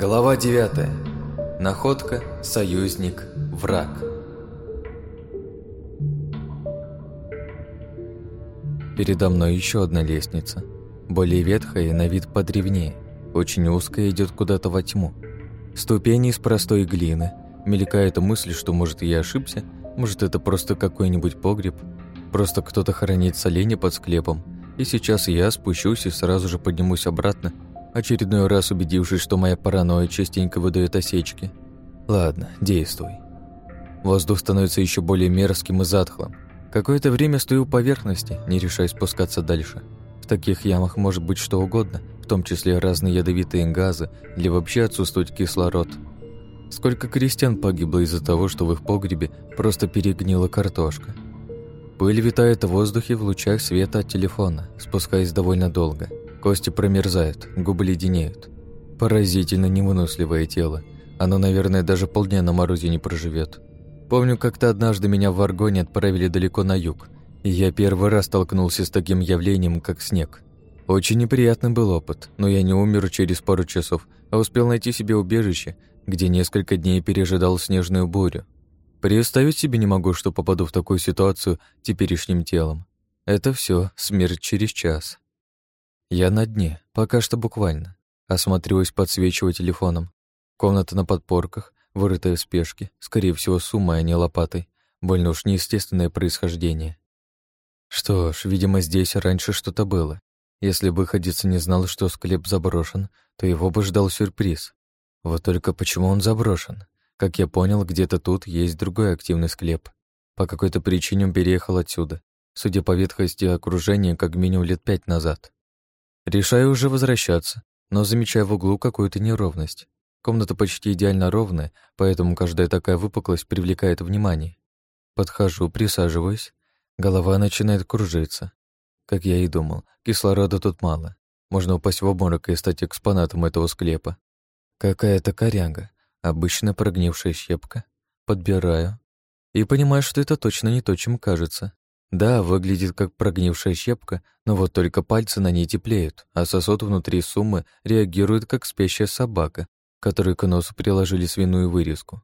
Глава 9. Находка, союзник, враг. Передо мной еще одна лестница. Более ветхая и на вид подревнее. Очень узкая идет куда-то во тьму. Ступени из простой глины. Мелькает мысль, что может я ошибся, может это просто какой-нибудь погреб. Просто кто-то хранит соленья под склепом. И сейчас я спущусь и сразу же поднимусь обратно очередной раз убедившись, что моя паранойя частенько выдает осечки. Ладно, действуй. Воздух становится еще более мерзким и затхлым. Какое-то время стою у поверхности, не решаясь спускаться дальше. В таких ямах может быть что угодно, в том числе разные ядовитые газы или вообще отсутствует кислород. Сколько крестьян погибло из-за того, что в их погребе просто перегнила картошка. Пыль витает в воздухе в лучах света от телефона, спускаясь довольно долго – Кости промерзают, губы леденеют. Поразительно невыносливое тело. Оно, наверное, даже полдня на морозе не проживет. Помню, как-то однажды меня в Аргоне отправили далеко на юг, и я первый раз столкнулся с таким явлением, как снег. Очень неприятный был опыт, но я не умер через пару часов, а успел найти себе убежище, где несколько дней пережидал снежную бурю. Представить себе не могу, что попаду в такую ситуацию теперешним телом. Это все смерть через час. Я на дне, пока что буквально. Осматриваюсь, подсвечиваю телефоном. Комната на подпорках, вырытая в спешке, скорее всего, суммой, а не лопатой. Больно уж неестественное происхождение. Что ж, видимо, здесь раньше что-то было. Если выходец не знал, что склеп заброшен, то его бы ждал сюрприз. Вот только почему он заброшен? Как я понял, где-то тут есть другой активный склеп. По какой-то причине он переехал отсюда. Судя по ветхости окружения, как минимум лет пять назад. Решаю уже возвращаться, но замечаю в углу какую-то неровность. Комната почти идеально ровная, поэтому каждая такая выпуклость привлекает внимание. Подхожу, присаживаюсь. Голова начинает кружиться. Как я и думал, кислорода тут мало. Можно упасть в обморок и стать экспонатом этого склепа. Какая-то коряга, обычно прогнившая щепка. Подбираю. И понимаю, что это точно не то, чем кажется. Да, выглядит как прогнившая щепка, но вот только пальцы на ней теплеют, а сосуд внутри суммы реагирует как спящая собака, которой к носу приложили свиную вырезку.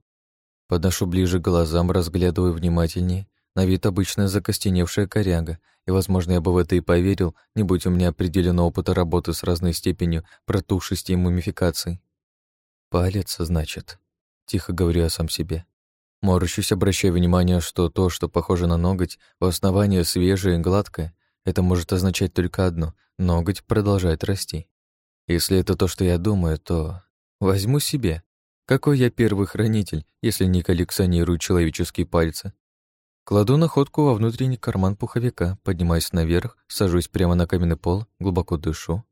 Подношу ближе к глазам, разглядываю внимательнее. На вид обычная закостеневшая коряга, и, возможно, я бы в это и поверил, не будь у меня определенного опыта работы с разной степенью протухшести и мумификации. «Палец, значит», — тихо говорю я сам себе. Морщусь, обращая внимание, что то, что похоже на ноготь, у основания свежее и гладкое, это может означать только одно — ноготь продолжает расти. Если это то, что я думаю, то возьму себе. Какой я первый хранитель, если не коллекционирую человеческие пальцы? Кладу находку во внутренний карман пуховика, поднимаюсь наверх, сажусь прямо на каменный пол, глубоко дышу.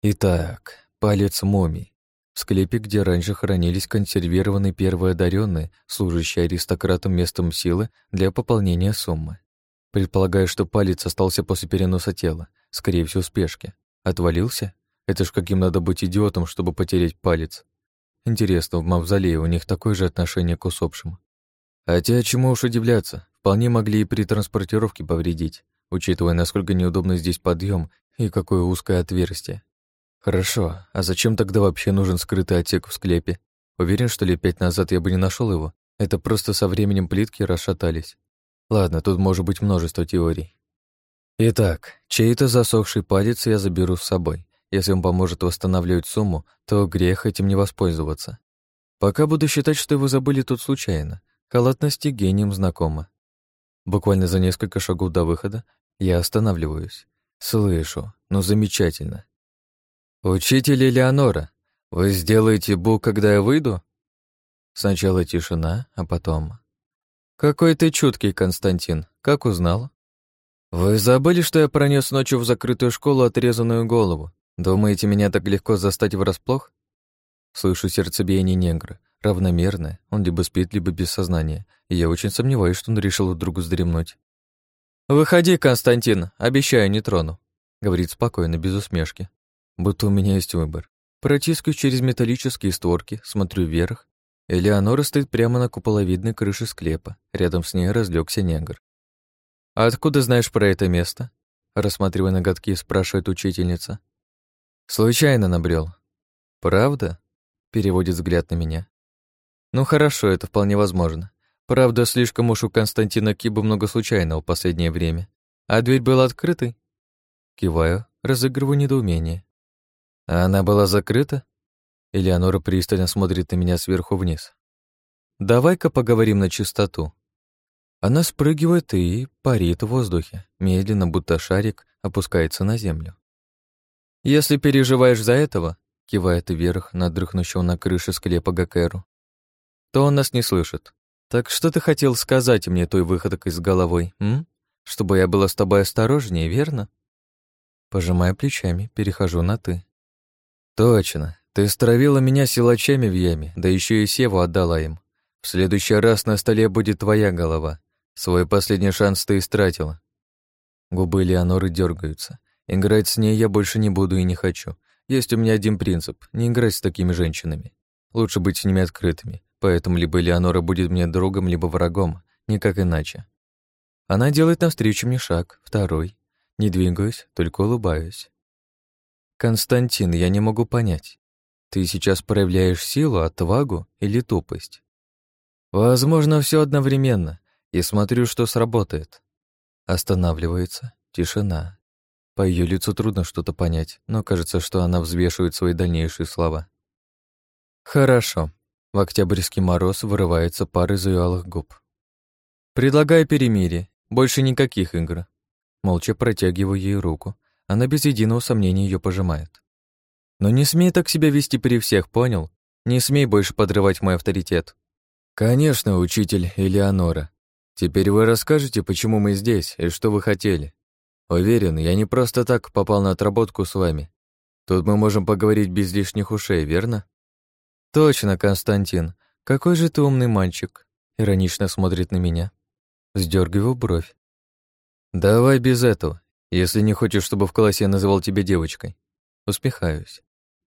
Итак, палец мумий. В склепе, где раньше хранились консервированные первые одаренные, служащие аристократам местом силы для пополнения суммы. Предполагаю, что палец остался после переноса тела, скорее всего, спешки. Отвалился? Это ж каким надо быть идиотом, чтобы потерять палец. Интересно, в мавзолее у них такое же отношение к усопшим. Хотя чему уж удивляться, вполне могли и при транспортировке повредить, учитывая, насколько неудобно здесь подъем и какое узкое отверстие. Хорошо, а зачем тогда вообще нужен скрытый отсек в склепе? Уверен, что лет пять назад я бы не нашел его. Это просто со временем плитки расшатались. Ладно, тут может быть множество теорий. Итак, чей-то засохший палец я заберу с собой. Если он поможет восстанавливать сумму, то грех этим не воспользоваться. Пока буду считать, что его забыли тут случайно. Халатности гением знакома. Буквально за несколько шагов до выхода я останавливаюсь. Слышу, ну замечательно. «Учитель Элеонора, вы сделаете бу, когда я выйду?» Сначала тишина, а потом... «Какой ты чуткий, Константин, как узнал?» «Вы забыли, что я пронес ночью в закрытую школу отрезанную голову? Думаете, меня так легко застать врасплох?» Слышу сердцебиение негра, равномерное, он либо спит, либо без сознания, и я очень сомневаюсь, что он решил вдруг вздремнуть. «Выходи, Константин, обещаю, не трону», — говорит спокойно, без усмешки будто у меня есть выбор. Протискаю через металлические створки, смотрю вверх. Элеонора стоит прямо на куполовидной крыше склепа. Рядом с ней разлегся негр. «А откуда знаешь про это место?» Рассматривая ноготки, спрашивает учительница. «Случайно набрел. «Правда?» переводит взгляд на меня. Ну хорошо, это вполне возможно. Правда, слишком уж у Константина Киба много случайного в последнее время. А дверь была открытой? Киваю, разыгрываю недоумение. А она была закрыта? Элеонора пристально смотрит на меня сверху вниз. Давай-ка поговорим на чистоту. Она спрыгивает и парит в воздухе, медленно, будто шарик, опускается на землю. Если переживаешь за этого, кивает вверх на дрыхнущего на крыше склепа Гакеру, то он нас не слышит. Так что ты хотел сказать мне той выходкой с головой, м? Чтобы я была с тобой осторожнее, верно? Пожимая плечами, перехожу на «ты». Точно. Ты стравила меня силачами в яме, да еще и Севу отдала им. В следующий раз на столе будет твоя голова. Свой последний шанс ты истратила. Губы Леоноры дергаются. Играть с ней я больше не буду и не хочу. Есть у меня один принцип — не играть с такими женщинами. Лучше быть с ними открытыми, поэтому либо Леонора будет мне другом, либо врагом, никак иначе. Она делает навстречу мне шаг, второй. Не двигаюсь, только улыбаюсь. «Константин, я не могу понять. Ты сейчас проявляешь силу, отвагу или тупость?» «Возможно, все одновременно, и смотрю, что сработает». Останавливается, тишина. По ее лицу трудно что-то понять, но кажется, что она взвешивает свои дальнейшие слова. «Хорошо». В октябрьский мороз вырывается пар из ее алых губ. «Предлагаю перемирие. Больше никаких игр». Молча протягиваю ей руку. Она без единого сомнения ее пожимает. «Но не смей так себя вести при всех, понял? Не смей больше подрывать мой авторитет». «Конечно, учитель Элеонора. Теперь вы расскажете, почему мы здесь и что вы хотели?» Уверен, я не просто так попал на отработку с вами. Тут мы можем поговорить без лишних ушей, верно? Точно, Константин. Какой же ты умный мальчик. Иронично смотрит на меня. Сдергиваю бровь. Давай без этого, если не хочешь, чтобы в классе я называл тебя девочкой. Усмехаюсь.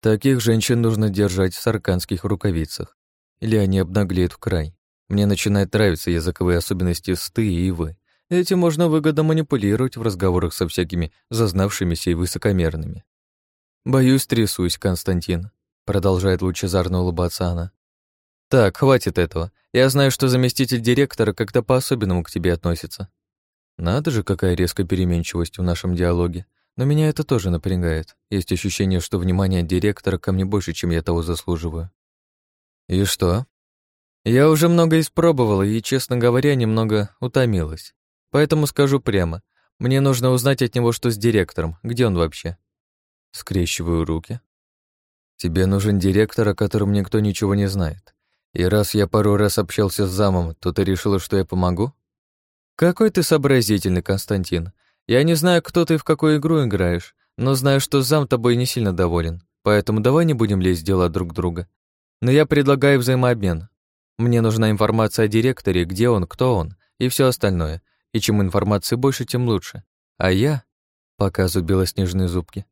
Таких женщин нужно держать в сарканских рукавицах, или они обнаглеют в край. Мне начинает нравиться языковые особенности с «ты» и «вы». Этим можно выгодно манипулировать в разговорах со всякими зазнавшимися и высокомерными. «Боюсь, трясусь, Константин», — продолжает лучезарно улыбаться она. «Так, хватит этого. Я знаю, что заместитель директора как-то по-особенному к тебе относится». Надо же, какая резкая переменчивость в нашем диалоге. Но меня это тоже напрягает. Есть ощущение, что внимание директора ко мне больше, чем я того заслуживаю. И что? Я уже много испробовала и, честно говоря, немного утомилась. Поэтому скажу прямо. Мне нужно узнать от него, что с директором. Где он вообще? Скрещиваю руки. Тебе нужен директор, о котором никто ничего не знает. И раз я пару раз общался с замом, то ты решила, что я помогу? Какой ты сообразительный, Константин. Я не знаю, кто ты и в какую игру играешь, но знаю, что зам тобой не сильно доволен. Поэтому давай не будем лезть в дела друг друга. Но я предлагаю взаимообмен. Мне нужна информация о директоре, где он, кто он и все остальное и чем информации больше, тем лучше. А я, показываю белоснежные зубки,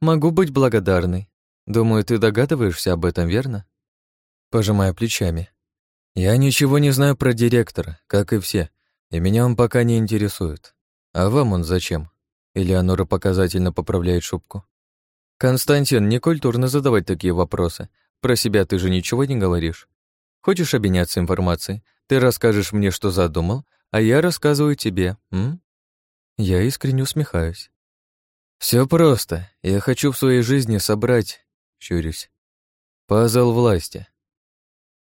могу быть благодарной. Думаю, ты догадываешься об этом, верно? Пожимая плечами. Я ничего не знаю про директора, как и все, и меня он пока не интересует. А вам он зачем? Элеонора показательно поправляет шубку. Константин, не культурно задавать такие вопросы. Про себя ты же ничего не говоришь. Хочешь обменяться информацией? Ты расскажешь мне, что задумал, а я рассказываю тебе, м? Я искренне усмехаюсь. Все просто. Я хочу в своей жизни собрать, щурюсь, пазл власти.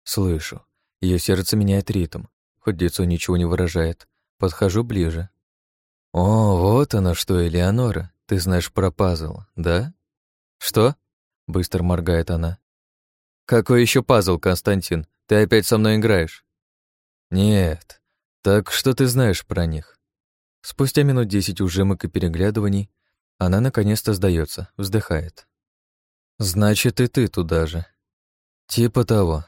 Слышу. Ее сердце меняет ритм, хоть лицо ничего не выражает. Подхожу ближе. О, вот оно что, Элеонора. Ты знаешь про пазл, да? Что? Быстро моргает она. Какой еще пазл, Константин? Ты опять со мной играешь? Нет, «Так что ты знаешь про них?» Спустя минут десять ужимок и переглядываний она наконец-то сдается, вздыхает. «Значит, и ты туда же». «Типа того».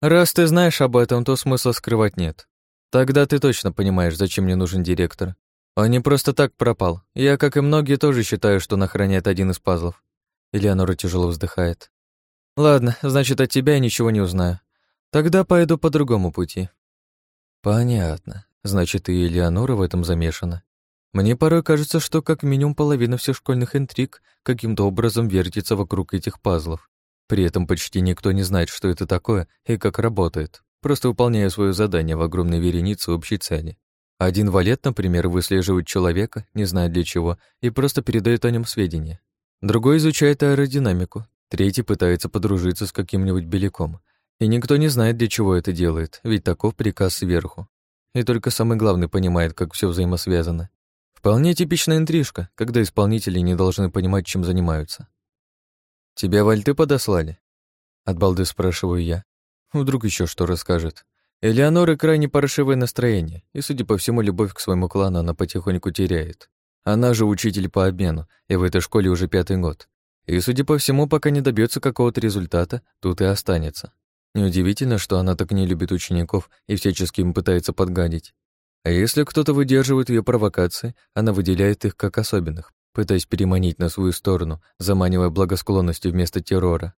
«Раз ты знаешь об этом, то смысла скрывать нет. Тогда ты точно понимаешь, зачем мне нужен директор. Он не просто так пропал. Я, как и многие, тоже считаю, что он охраняет один из пазлов». Элеонора тяжело вздыхает. «Ладно, значит, от тебя я ничего не узнаю. Тогда пойду по другому пути». Понятно. Значит, и Элеонора в этом замешана. Мне порой кажется, что как минимум половина всех школьных интриг каким-то образом вертится вокруг этих пазлов. При этом почти никто не знает, что это такое и как работает, просто выполняя свое задание в огромной веренице общей цели. Один валет, например, выслеживает человека, не зная для чего, и просто передает о нем сведения. Другой изучает аэродинамику, третий пытается подружиться с каким-нибудь беляком. И никто не знает, для чего это делает, ведь таков приказ сверху. И только самый главный понимает, как все взаимосвязано. Вполне типичная интрижка, когда исполнители не должны понимать, чем занимаются. «Тебя вальты подослали?» От балды спрашиваю я. Вдруг еще что расскажет. Элеонора крайне паршивое настроение, и, судя по всему, любовь к своему клану она потихоньку теряет. Она же учитель по обмену, и в этой школе уже пятый год. И, судя по всему, пока не добьется какого-то результата, тут и останется. Неудивительно, что она так не любит учеников и всячески им пытается подгадить. А если кто-то выдерживает ее провокации, она выделяет их как особенных, пытаясь переманить на свою сторону, заманивая благосклонностью вместо террора.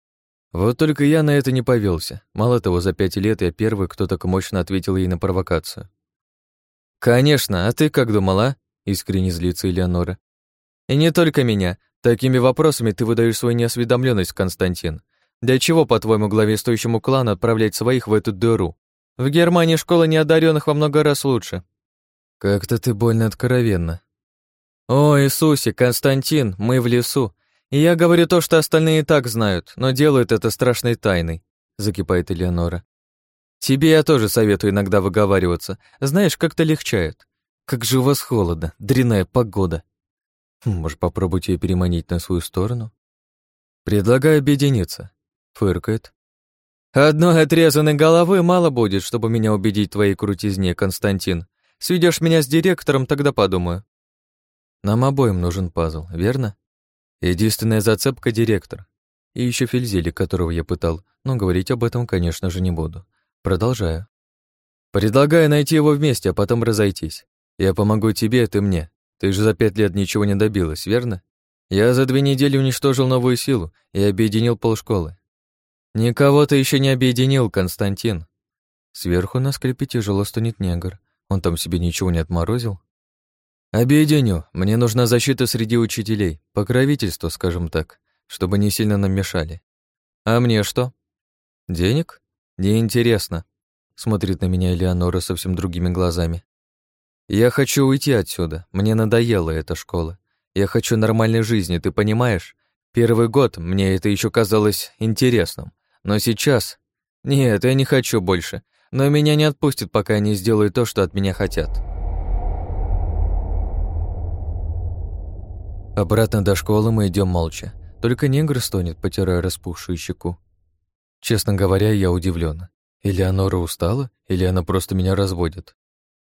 Вот только я на это не повелся. Мало того, за пять лет я первый, кто так мощно ответил ей на провокацию. «Конечно, а ты как думала?» — искренне злится Элеонора. «И не только меня. Такими вопросами ты выдаешь свою неосведомленность, Константин. Для чего, по-твоему, главенствующему клану отправлять своих в эту дыру? В Германии школа неодаренных во много раз лучше». «Как-то ты больно откровенно». «О, Иисусе, Константин, мы в лесу. И я говорю то, что остальные и так знают, но делают это страшной тайной», — закипает Элеонора. «Тебе я тоже советую иногда выговариваться. Знаешь, как-то легчает. Как же у вас холодно, дрянная погода». «Может, попробовать ее переманить на свою сторону?» «Предлагаю объединиться», — фыркает. «Одной отрезанной головы мало будет, чтобы меня убедить в твоей крутизне, Константин. Сведешь меня с директором, тогда подумаю». Нам обоим нужен пазл, верно? Единственная зацепка — директор. И еще Фельзели, которого я пытал, но говорить об этом, конечно же, не буду. Продолжаю. Предлагаю найти его вместе, а потом разойтись. Я помогу тебе, а ты мне. Ты же за пять лет ничего не добилась, верно? Я за две недели уничтожил новую силу и объединил полшколы. Никого ты еще не объединил, Константин. Сверху на скрипе тяжело стонет негр. Он там себе ничего не отморозил? «Объединю. Мне нужна защита среди учителей, покровительство, скажем так, чтобы не сильно нам мешали. А мне что? Денег? Неинтересно», — смотрит на меня Элеонора совсем другими глазами. «Я хочу уйти отсюда. Мне надоела эта школа. Я хочу нормальной жизни, ты понимаешь? Первый год мне это еще казалось интересным, но сейчас... Нет, я не хочу больше, но меня не отпустят, пока я не сделаю то, что от меня хотят». Обратно до школы мы идем молча. Только негр стонет, потирая распухшую щеку. Честно говоря, я удивлен. Элеонора устала, или она просто меня разводит?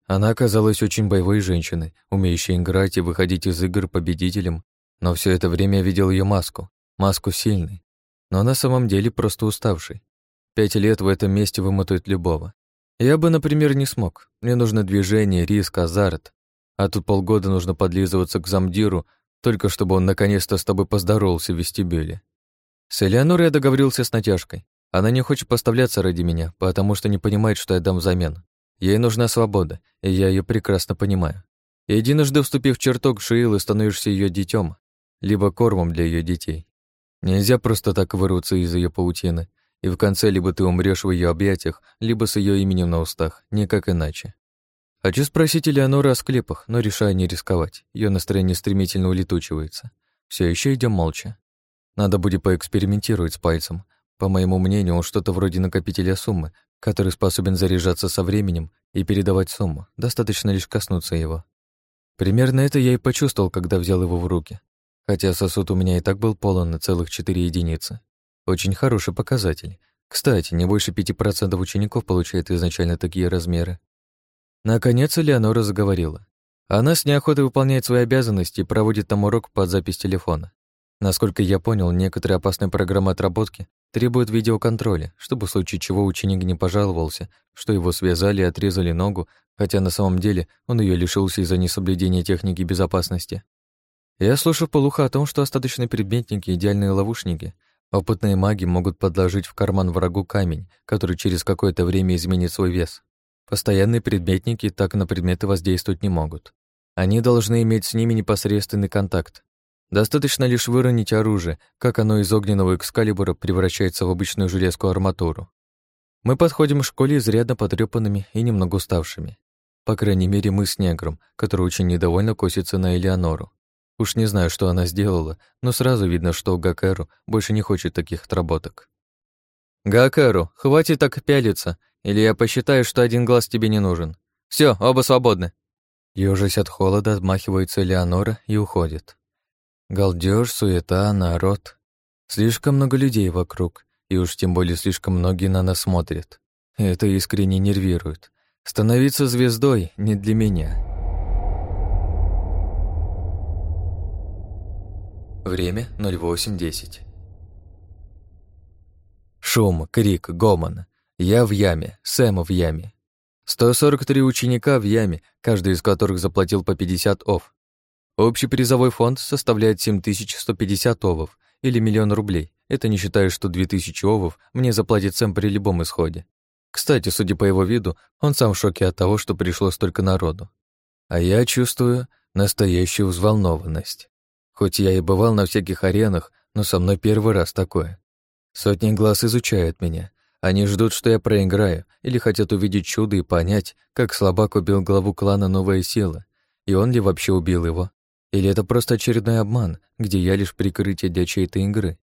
Она оказалась очень боевой женщиной, умеющей играть и выходить из игр победителем, но все это время я видел ее маску, маску сильной, но на самом деле просто уставшей. Пять лет в этом месте вымотают любого. Я бы, например, не смог. Мне нужно движение, риск, азарт. А тут полгода нужно подлизываться к замдиру, только чтобы он наконец-то с тобой поздоровался в вестибюле. С Элеонорой я договорился с натяжкой. Она не хочет поставляться ради меня, потому что не понимает, что я дам взамен. Ей нужна свобода, и я ее прекрасно понимаю. Единожды вступив в чертог Шиилы, становишься ее детем, либо кормом для ее детей. Нельзя просто так вырваться из ее паутины, и в конце либо ты умрешь в ее объятиях, либо с ее именем на устах, никак иначе. Хочу спросить Элеоноры о склепах, но решаю не рисковать. Ее настроение стремительно улетучивается. Все еще идем молча. Надо будет поэкспериментировать с пальцем. По моему мнению, он что-то вроде накопителя суммы, который способен заряжаться со временем и передавать сумму. Достаточно лишь коснуться его. Примерно это я и почувствовал, когда взял его в руки. Хотя сосуд у меня и так был полон на целых 4 единицы. Очень хороший показатель. Кстати, не больше 5% учеников получает изначально такие размеры. Наконец Элеонора заговорила. Она с неохотой выполняет свои обязанности и проводит там урок под запись телефона. Насколько я понял, некоторые опасные программы отработки требуют видеоконтроля, чтобы в случае чего ученик не пожаловался, что его связали и отрезали ногу, хотя на самом деле он ее лишился из-за несоблюдения техники безопасности. Я слышу полуха о том, что остаточные предметники — идеальные ловушники. Опытные маги могут подложить в карман врагу камень, который через какое-то время изменит свой вес. Постоянные предметники так на предметы воздействовать не могут. Они должны иметь с ними непосредственный контакт. Достаточно лишь выронить оружие, как оно из огненного экскалибура превращается в обычную железную арматуру. Мы подходим к школе изрядно потрепанными и немного уставшими. По крайней мере, мы с негром, который очень недовольно косится на Элеонору. Уж не знаю, что она сделала, но сразу видно, что Гакеру больше не хочет таких отработок. «Гакеру, хватит так пялиться, или я посчитаю, что один глаз тебе не нужен. Все, оба свободны». Ёжась от холода, отмахивается Элеонора и уходит. Галдеж, суета, народ. Слишком много людей вокруг, и уж тем более слишком многие на нас смотрят. Это искренне нервирует. Становиться звездой не для меня. Время 08.10. Шум, крик, гомон. Я в яме, Сэм в яме. 143 ученика в яме, каждый из которых заплатил по 50 ов. Общий призовой фонд составляет 7150 овов или миллион рублей. Это не считая, что 2000 овов мне заплатит Сэм при любом исходе. Кстати, судя по его виду, он сам в шоке от того, что пришло столько народу. А я чувствую настоящую взволнованность. Хоть я и бывал на всяких аренах, но со мной первый раз такое. Сотни глаз изучают меня. Они ждут, что я проиграю, или хотят увидеть чудо и понять, как слабак убил главу клана Новая Сила, и он ли вообще убил его. Или это просто очередной обман, где я лишь прикрытие для чьей-то игры.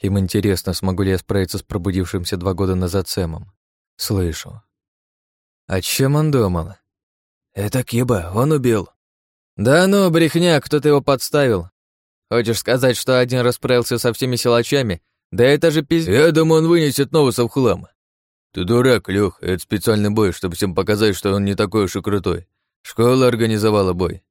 Им интересно, смогу ли я справиться с пробудившимся два года назад Сэмом. Слышу. О чем он думал? Это Киба, он убил. Да ну, брехня, кто-то его подставил. Хочешь сказать, что один расправился со всеми силачами? Да это же пиздец. Я думаю, он вынесет новосов в хлам. Ты дурак, Лёх, это специальный бой, чтобы всем показать, что он не такой уж и крутой. Школа организовала бой.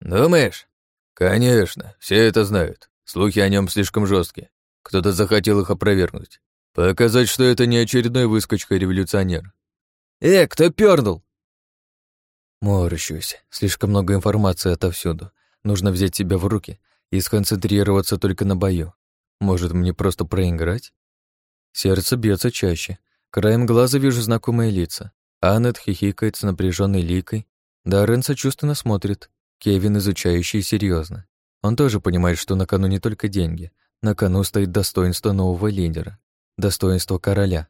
Думаешь? Конечно, все это знают. Слухи о нем слишком жесткие. Кто-то захотел их опровергнуть. Показать, что это не очередной выскочка-революционер. «Э, кто пернул?» Морщусь. Слишком много информации отовсюду. Нужно взять себя в руки и сконцентрироваться только на бою. Может, мне просто проиграть? Сердце бьется чаще. Краем глаза вижу знакомые лица. Аннет хихикает с напряженной ликой. Даррен сочувственно смотрит. Кевин изучающий серьезно. Он тоже понимает, что на кону не только деньги. На кону стоит достоинство нового лидера достоинство короля.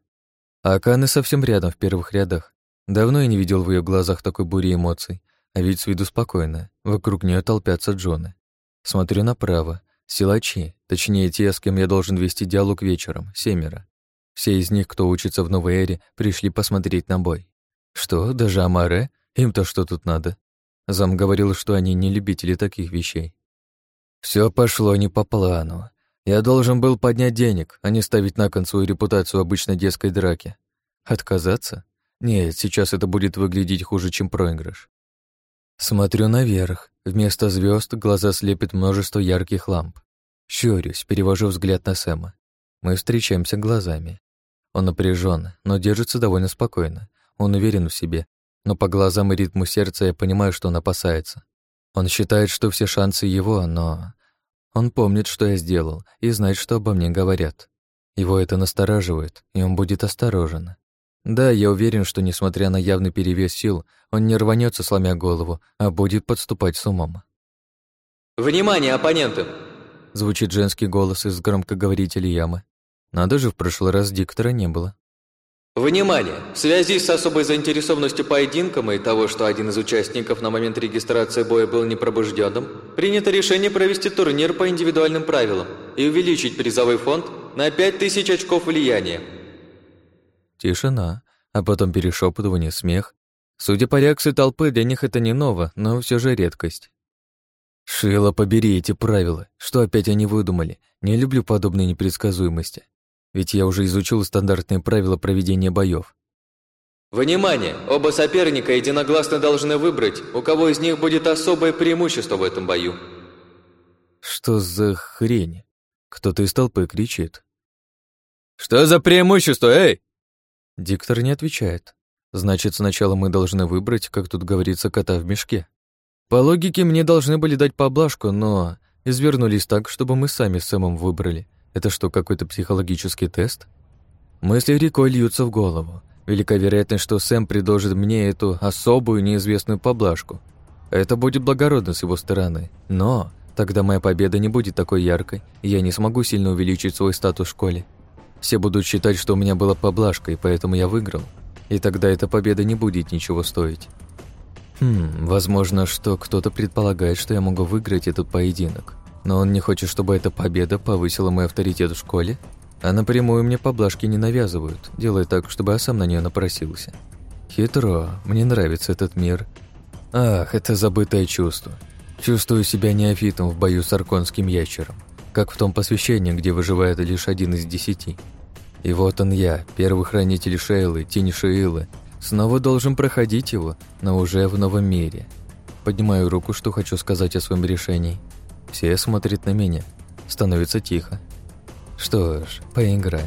А Акана совсем рядом, в первых рядах. Давно я не видел в ее глазах такой бури эмоций, а ведь с виду спокойно. Вокруг нее толпятся Джоны. Смотрю направо. Силачи, точнее те, с кем я должен вести диалог вечером, семеро. Все из них, кто учится в новой эре, пришли посмотреть на бой. Что, даже Амаре? Им-то что тут надо? Зам говорил, что они не любители таких вещей. Все пошло не по плану. Я должен был поднять денег, а не ставить на кон свою репутацию обычной детской драки. Отказаться? Нет, сейчас это будет выглядеть хуже, чем проигрыш. Смотрю наверх. Вместо звезд глаза слепит множество ярких ламп. Щурюсь, перевожу взгляд на Сэма. Мы встречаемся глазами. Он напряжен, но держится довольно спокойно. Он уверен в себе, но по глазам и ритму сердца я понимаю, что он опасается. Он считает, что все шансы его, но он помнит, что я сделал, и знает, что обо мне говорят. Его это настораживает, и он будет осторожен. Да, я уверен, что, несмотря на явный перевес сил, он не рванется, сломя голову, а будет подступать с умом. «Внимание, оппоненты!» Звучит женский голос из громкоговорителя ямы. Надо же, в прошлый раз диктора не было. Внимание! В связи с особой заинтересованностью поединком и того, что один из участников на момент регистрации боя был непробужденным, принято решение провести турнир по индивидуальным правилам и увеличить призовой фонд на 5000 очков влияния. Тишина, а потом перешепотывание, смех. Судя по реакции толпы, для них это не ново, но все же редкость. Шила, побери эти правила. Что опять они выдумали? Не люблю подобной непредсказуемости ведь я уже изучил стандартные правила проведения боев. Внимание! Оба соперника единогласно должны выбрать, у кого из них будет особое преимущество в этом бою. Что за хрень? Кто-то из толпы кричит. Что за преимущество, эй? Диктор не отвечает. Значит, сначала мы должны выбрать, как тут говорится, кота в мешке. По логике, мне должны были дать поблажку, но извернулись так, чтобы мы сами с Сэмом выбрали. Это что, какой-то психологический тест? Мысли рекой льются в голову. Велика вероятность, что Сэм предложит мне эту особую неизвестную поблажку. Это будет благородно с его стороны. Но Тогда моя победа не будет такой яркой, и я не смогу сильно увеличить свой статус в школе. Все будут считать, что у меня была поблажка, и поэтому я выиграл. И тогда эта победа не будет ничего стоить. Хм, возможно, что кто-то предполагает, что я могу выиграть этот поединок. Но он не хочет, чтобы эта победа повысила мой авторитет в школе, а напрямую мне поблажки не навязывают, делая так, чтобы я сам на нее напросился. Хитро, мне нравится этот мир. Ах, это забытое чувство. Чувствую себя неофитом в бою с арконским ящером, как в том посвящении, где выживает лишь один из десяти. И вот он я, первый хранитель Шейлы, тень Шейлы, снова должен проходить его, но уже в новом мире. Поднимаю руку, что хочу сказать о своем решении. Все смотрят на меня. Становится тихо. Что ж, поиграем.